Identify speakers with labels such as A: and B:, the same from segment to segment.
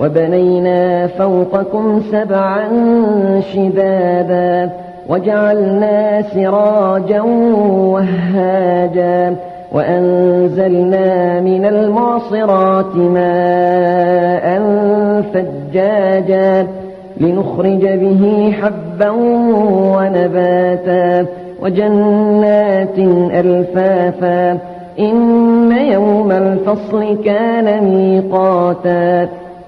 A: وبنينا فوقكم سبعا شدادا وجعلنا سراجا وهاجا وأنزلنا من المعصرات ماء فجاجا لنخرج به حبا ونباتا وجنات ألفافا إن يوم الفصل كان ميقاتا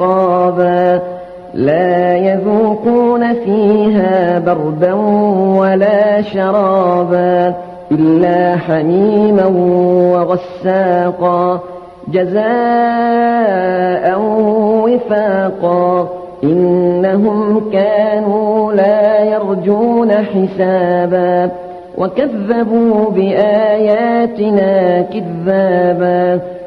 A: أحقابا لا يذوقون فيها بردا ولا شرابا إلا حميما وغساقا جزاء وفاقا إنهم كانوا لا يرجون حسابا وكذبوا بآياتنا كذابا